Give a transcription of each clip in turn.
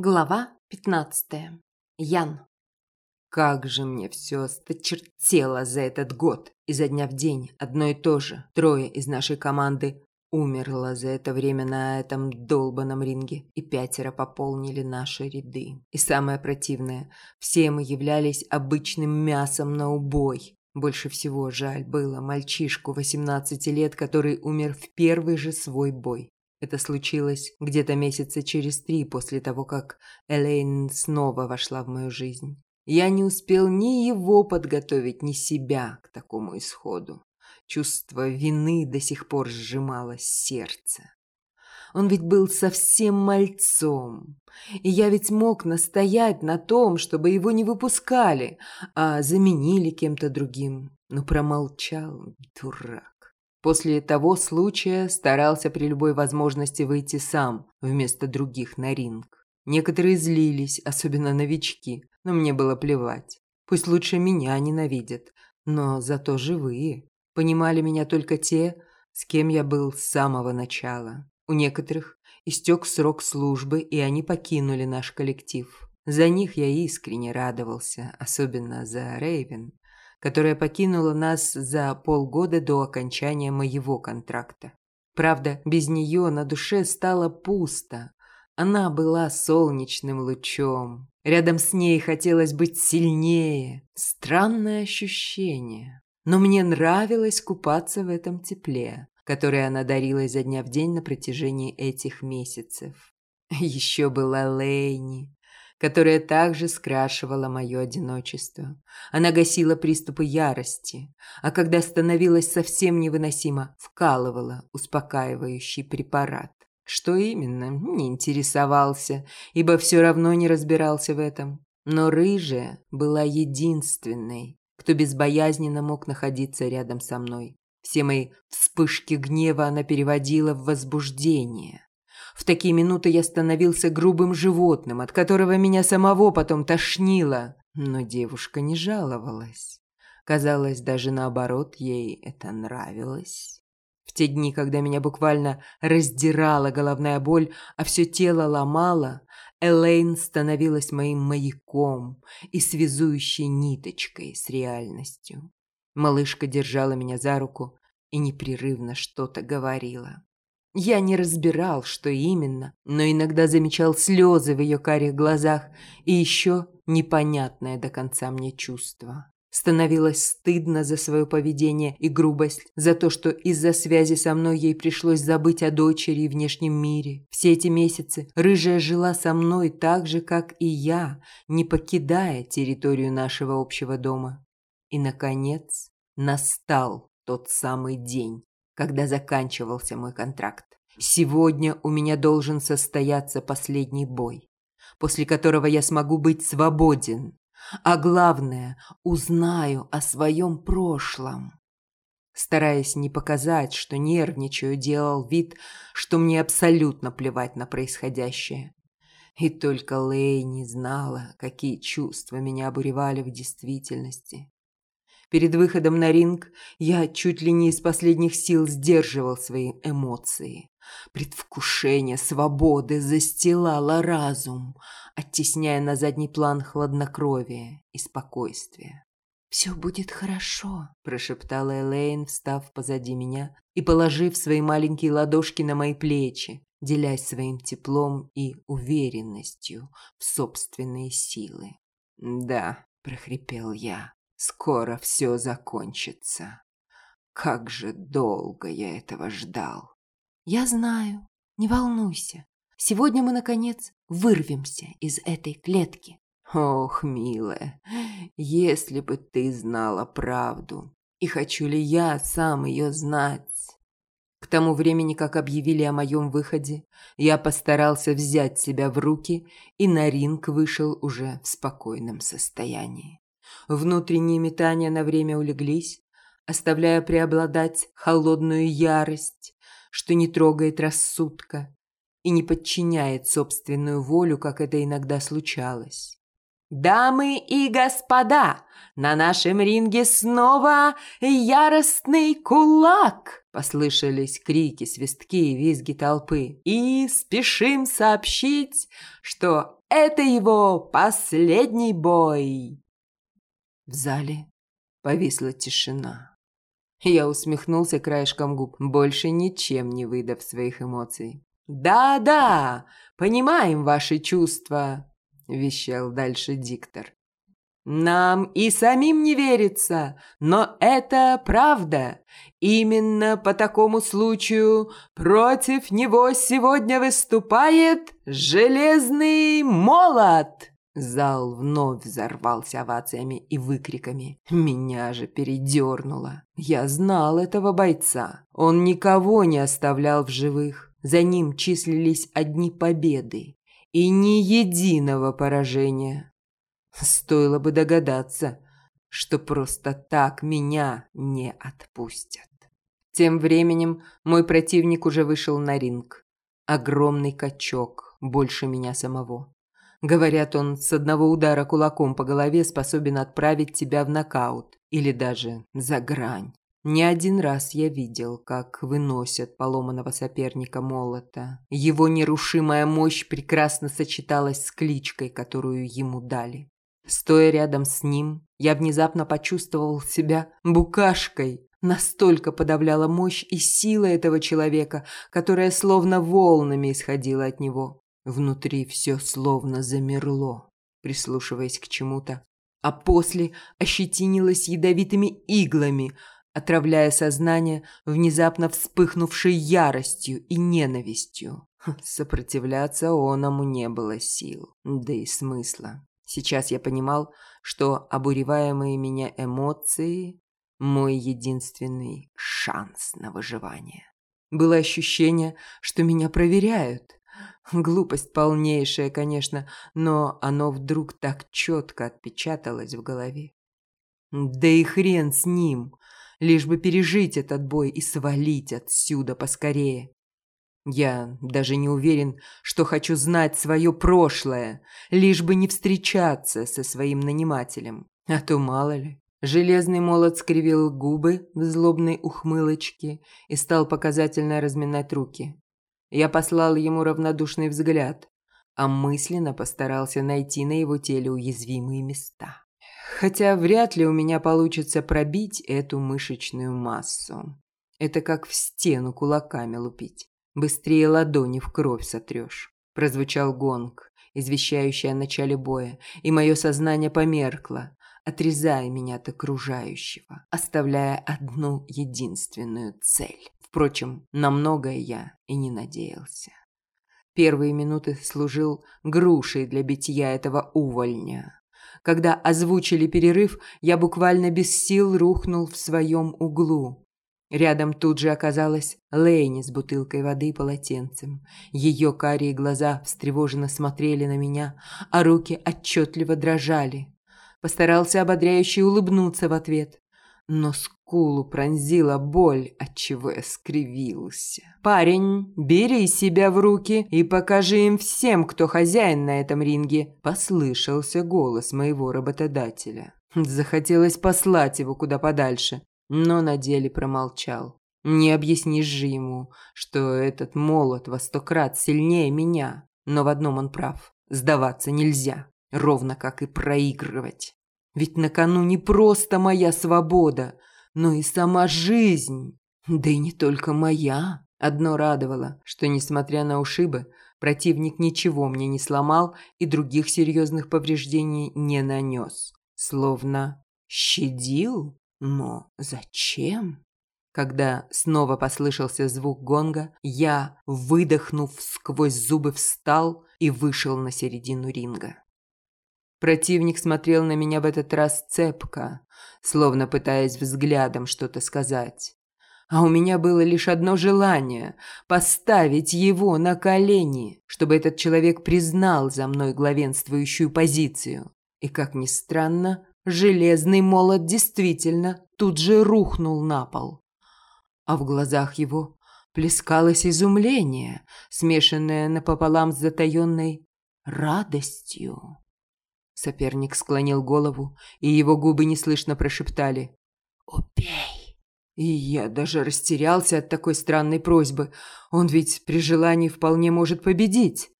Глава 15. Ян. Как же мне все осточертело за этот год. Изо дня в день одно и то же. Трое из нашей команды умерло за это время на этом долбанном ринге, и пятеро пополнили наши ряды. И самое противное, все мы являлись обычным мясом на убой. Больше всего жаль было мальчишку 18 лет, который умер в первый же свой бой. Это случилось где-то месяца через три после того, как Элейн снова вошла в мою жизнь. Я не успел ни его подготовить, ни себя к такому исходу. Чувство вины до сих пор сжимало сердце. Он ведь был совсем мальцом. И я ведь мог настоять на том, чтобы его не выпускали, а заменили кем-то другим. Но промолчал, дурак. После того случая старался при любой возможности выйти сам, вместо других на ринг. Некоторые злились, особенно новички, но мне было плевать. Пусть лучше меня ненавидят, но зато живые. Понимали меня только те, с кем я был с самого начала. У некоторых истек срок службы, и они покинули наш коллектив. За них я искренне радовался, особенно за Рейвен которая покинула нас за полгода до окончания моего контракта. Правда, без нее на душе стало пусто. Она была солнечным лучом. Рядом с ней хотелось быть сильнее. Странное ощущение. Но мне нравилось купаться в этом тепле, которое она дарила изо дня в день на протяжении этих месяцев. Еще была Лейни, которая также скрашивала мое одиночество. Она гасила приступы ярости, а когда становилось совсем невыносимо, вкалывала успокаивающий препарат. Что именно, не интересовался, ибо все равно не разбирался в этом. Но рыжая была единственной, кто безбоязненно мог находиться рядом со мной. Все мои вспышки гнева она переводила в возбуждение. В такие минуты я становился грубым животным, от которого меня самого потом тошнило. Но девушка не жаловалась. Казалось, даже наоборот, ей это нравилось. В те дни, когда меня буквально раздирала головная боль, а все тело ломало, Элейн становилась моим маяком и связующей ниточкой с реальностью. Малышка держала меня за руку и непрерывно что-то говорила. Я не разбирал, что именно, но иногда замечал слезы в ее карих глазах и еще непонятное до конца мне чувство. Становилось стыдно за свое поведение и грубость, за то, что из-за связи со мной ей пришлось забыть о дочери и внешнем мире. Все эти месяцы рыжая жила со мной так же, как и я, не покидая территорию нашего общего дома. И, наконец, настал тот самый день, когда заканчивался мой контракт. Сегодня у меня должен состояться последний бой, после которого я смогу быть свободен, а главное, узнаю о своем прошлом. Стараясь не показать, что нервничаю, делал вид, что мне абсолютно плевать на происходящее. И только Лэй не знала, какие чувства меня обуревали в действительности. Перед выходом на ринг я чуть ли не из последних сил сдерживал свои эмоции. Предвкушение свободы застилало разум, оттесняя на задний план хладнокровие и спокойствие. «Все будет хорошо», – прошептала Элейн, встав позади меня и положив свои маленькие ладошки на мои плечи, делясь своим теплом и уверенностью в собственные силы. «Да», – прохрипел я, Скоро все закончится. Как же долго я этого ждал. Я знаю, не волнуйся. Сегодня мы, наконец, вырвемся из этой клетки. Ох, милая, если бы ты знала правду. И хочу ли я сам ее знать? К тому времени, как объявили о моем выходе, я постарался взять себя в руки и на ринг вышел уже в спокойном состоянии. Внутренние метания на время улеглись, оставляя преобладать холодную ярость, что не трогает рассудка и не подчиняет собственную волю, как это иногда случалось. Дамы и господа, на нашем ринге снова яростный кулак!» Послышались крики, свистки и визги толпы. «И спешим сообщить, что это его последний бой!» В зале повисла тишина. Я усмехнулся краешком губ, больше ничем не выдав своих эмоций. «Да-да, понимаем ваши чувства», – вещал дальше диктор. «Нам и самим не верится, но это правда. Именно по такому случаю против него сегодня выступает Железный Молот!» Зал вновь взорвался овациями и выкриками. Меня же передернуло. Я знал этого бойца. Он никого не оставлял в живых. За ним числились одни победы и ни единого поражения. Стоило бы догадаться, что просто так меня не отпустят. Тем временем мой противник уже вышел на ринг. Огромный качок, больше меня самого. Говорят, он с одного удара кулаком по голове способен отправить тебя в нокаут или даже за грань. Не один раз я видел, как выносят поломанного соперника молота. Его нерушимая мощь прекрасно сочеталась с кличкой, которую ему дали. Стоя рядом с ним, я внезапно почувствовал себя букашкой. Настолько подавляла мощь и сила этого человека, которая словно волнами исходила от него. Внутри все словно замерло, прислушиваясь к чему-то, а после ощетинилось ядовитыми иглами, отравляя сознание внезапно вспыхнувшей яростью и ненавистью. Сопротивляться оному не было сил, да и смысла. Сейчас я понимал, что обуреваемые меня эмоции – мой единственный шанс на выживание. Было ощущение, что меня проверяют, Глупость полнейшая, конечно, но оно вдруг так четко отпечаталось в голове. Да и хрен с ним, лишь бы пережить этот бой и свалить отсюда поскорее. Я даже не уверен, что хочу знать свое прошлое, лишь бы не встречаться со своим нанимателем. А то мало ли. Железный молот скривил губы в злобной ухмылочке и стал показательно разминать руки. Я послал ему равнодушный взгляд, а мысленно постарался найти на его теле уязвимые места. Хотя вряд ли у меня получится пробить эту мышечную массу. Это как в стену кулаками лупить. Быстрее ладони в кровь сотрешь. Прозвучал гонг, извещающий о начале боя, и мое сознание померкло, отрезая меня от окружающего, оставляя одну единственную цель. Впрочем, на многое я и не надеялся. Первые минуты служил грушей для битья этого увольня. Когда озвучили перерыв, я буквально без сил рухнул в своем углу. Рядом тут же оказалась Лейни с бутылкой воды и полотенцем. Ее карие глаза встревоженно смотрели на меня, а руки отчетливо дрожали. Постарался ободряюще улыбнуться в ответ но скулу пронзила боль, отчего я скривился. «Парень, бери себя в руки и покажи им всем, кто хозяин на этом ринге», – послышался голос моего работодателя. Захотелось послать его куда подальше, но на деле промолчал. Не объяснишь же ему, что этот молот во сто крат сильнее меня, но в одном он прав – сдаваться нельзя, ровно как и проигрывать. Ведь на кону не просто моя свобода, но и сама жизнь. Да и не только моя. Одно радовало, что, несмотря на ушибы, противник ничего мне не сломал и других серьезных повреждений не нанес. Словно щадил? Но зачем? Когда снова послышался звук гонга, я, выдохнув сквозь зубы, встал и вышел на середину ринга. Противник смотрел на меня в этот раз цепко, словно пытаясь взглядом что-то сказать. А у меня было лишь одно желание – поставить его на колени, чтобы этот человек признал за мной главенствующую позицию. И, как ни странно, железный молот действительно тут же рухнул на пол. А в глазах его плескалось изумление, смешанное напополам с затаенной радостью. Соперник склонил голову, и его губы неслышно прошептали «Убей!» И я даже растерялся от такой странной просьбы. Он ведь при желании вполне может победить.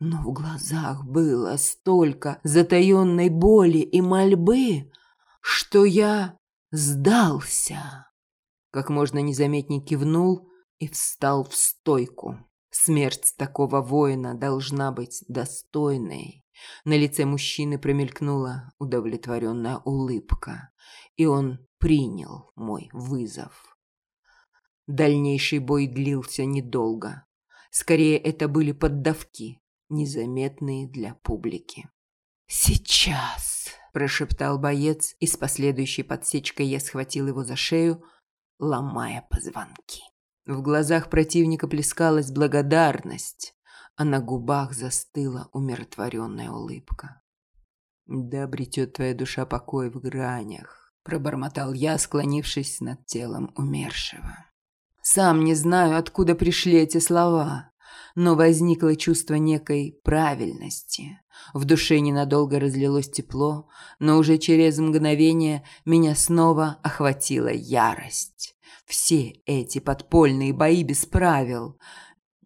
Но в глазах было столько затаенной боли и мольбы, что я сдался. Как можно незаметнее кивнул и встал в стойку. Смерть такого воина должна быть достойной. На лице мужчины промелькнула удовлетворенная улыбка, и он принял мой вызов. Дальнейший бой длился недолго. Скорее, это были поддавки, незаметные для публики. «Сейчас!» – прошептал боец, и с последующей подсечкой я схватил его за шею, ломая позвонки. В глазах противника плескалась благодарность, а на губах застыла умиротворенная улыбка. «Да обретет твоя душа покой в гранях», – пробормотал я, склонившись над телом умершего. Сам не знаю, откуда пришли эти слова, но возникло чувство некой правильности. В душе ненадолго разлилось тепло, но уже через мгновение меня снова охватила ярость. Все эти подпольные бои без правил.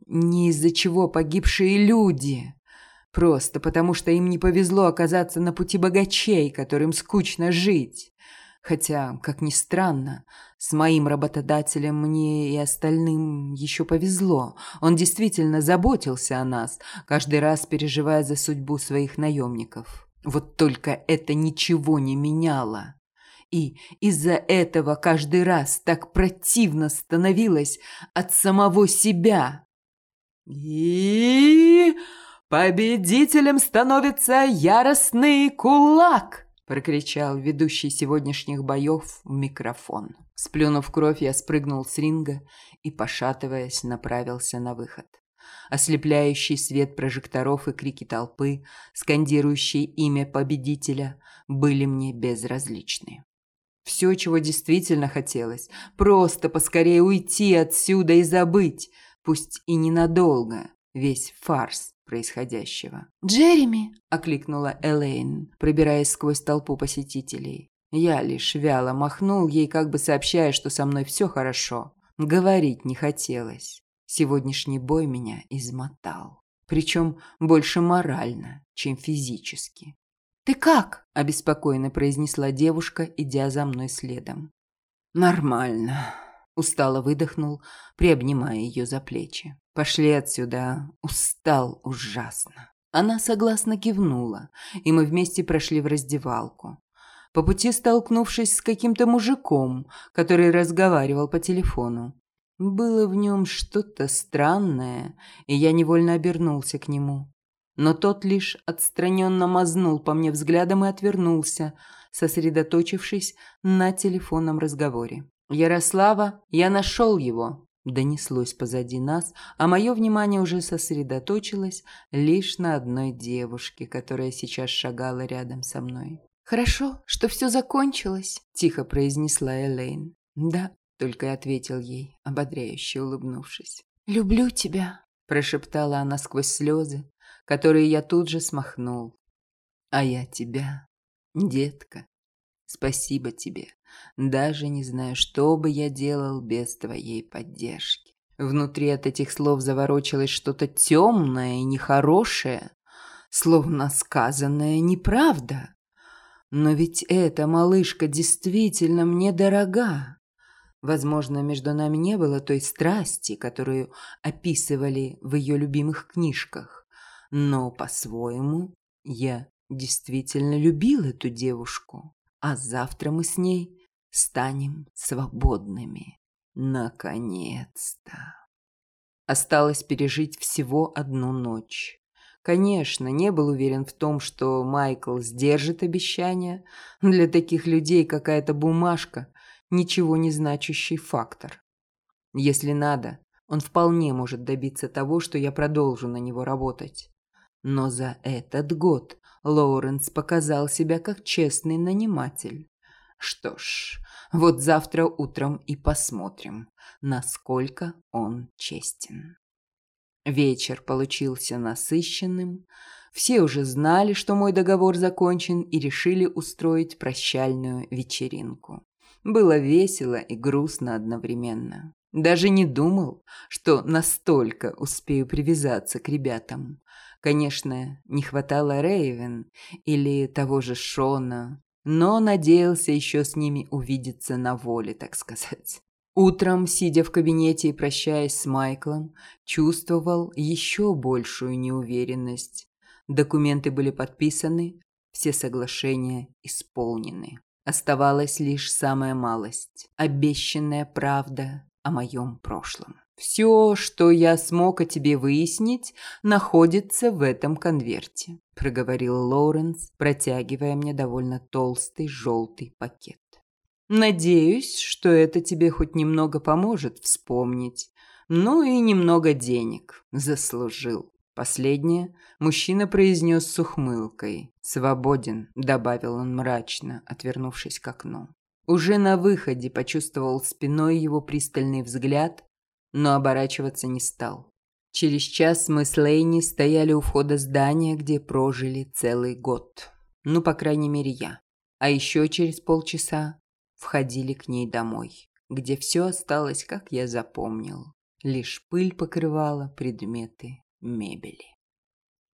Не из-за чего погибшие люди. Просто потому, что им не повезло оказаться на пути богачей, которым скучно жить. Хотя, как ни странно, с моим работодателем мне и остальным еще повезло. Он действительно заботился о нас, каждый раз переживая за судьбу своих наемников. Вот только это ничего не меняло. И из-за этого каждый раз так противно становилось от самого себя. И победителем становится яростный кулак, прокричал ведущий сегодняшних боев в микрофон. Сплюнув кровь, я спрыгнул с ринга и, пошатываясь, направился на выход. Ослепляющий свет прожекторов и крики толпы, скандирующие имя победителя, были мне безразличны. Все, чего действительно хотелось, просто поскорее уйти отсюда и забыть, пусть и ненадолго, весь фарс происходящего. «Джереми!» – окликнула Элейн, пробираясь сквозь толпу посетителей. Я лишь вяло махнул ей, как бы сообщая, что со мной все хорошо. Говорить не хотелось. Сегодняшний бой меня измотал. Причем больше морально, чем физически. «Ты как?» – обеспокоенно произнесла девушка, идя за мной следом. «Нормально», – устало выдохнул, приобнимая ее за плечи. «Пошли отсюда, устал ужасно». Она согласно кивнула, и мы вместе прошли в раздевалку. По пути столкнувшись с каким-то мужиком, который разговаривал по телефону. Было в нем что-то странное, и я невольно обернулся к нему но тот лишь отстраненно мазнул по мне взглядом и отвернулся, сосредоточившись на телефонном разговоре. «Ярослава, я нашел его!» Донеслось позади нас, а мое внимание уже сосредоточилось лишь на одной девушке, которая сейчас шагала рядом со мной. «Хорошо, что все закончилось», – тихо произнесла Элейн. «Да», – только и ответил ей, ободряюще улыбнувшись. «Люблю тебя», – прошептала она сквозь слезы, которые я тут же смахнул. А я тебя, детка. Спасибо тебе. Даже не знаю, что бы я делал без твоей поддержки. Внутри от этих слов заворочилось что-то темное и нехорошее, словно сказанная неправда. Но ведь эта малышка действительно мне дорога. Возможно, между нами не было той страсти, которую описывали в ее любимых книжках. Но по-своему я действительно любил эту девушку, а завтра мы с ней станем свободными. Наконец-то. Осталось пережить всего одну ночь. Конечно, не был уверен в том, что Майкл сдержит обещание. Для таких людей какая-то бумажка – ничего не значащий фактор. Если надо, он вполне может добиться того, что я продолжу на него работать. Но за этот год Лоуренс показал себя как честный наниматель. Что ж, вот завтра утром и посмотрим, насколько он честен. Вечер получился насыщенным. Все уже знали, что мой договор закончен, и решили устроить прощальную вечеринку. Было весело и грустно одновременно. Даже не думал, что настолько успею привязаться к ребятам. Конечно, не хватало Рейвен или того же Шона, но надеялся еще с ними увидеться на воле, так сказать. Утром, сидя в кабинете и прощаясь с Майклом, чувствовал еще большую неуверенность. Документы были подписаны, все соглашения исполнены. Оставалась лишь самая малость – обещанная правда о моем прошлом. «Все, что я смог о тебе выяснить, находится в этом конверте», – проговорил Лоуренс, протягивая мне довольно толстый желтый пакет. «Надеюсь, что это тебе хоть немного поможет вспомнить. Ну и немного денег заслужил». Последнее мужчина произнес с ухмылкой. «Свободен», – добавил он мрачно, отвернувшись к окну. Уже на выходе почувствовал спиной его пристальный взгляд, но оборачиваться не стал. Через час мы с Лейни стояли у входа здания, где прожили целый год. Ну, по крайней мере, я. А еще через полчаса входили к ней домой, где все осталось, как я запомнил. Лишь пыль покрывала предметы мебели.